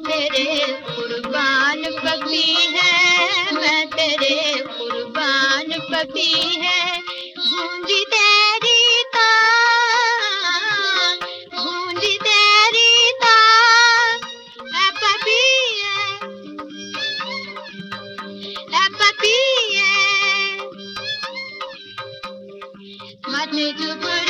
तेरे कुर्बान पकी है, मैं तेरे कुर्बान पकी है। गूंजी तेरी ता गूंजी तेरी ता ए पपी है ए पपी है। मत जुबड़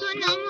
सुनो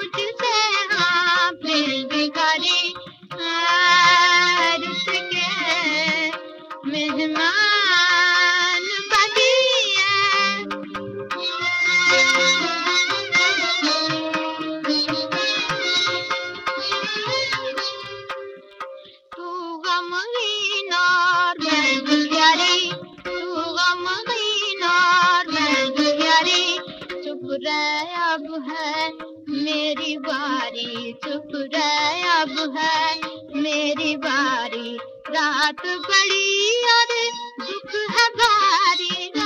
रहे अब है। मेरी बारी चुप रहे अब है। मेरी बारी रात बड़ी और दुख है भारी।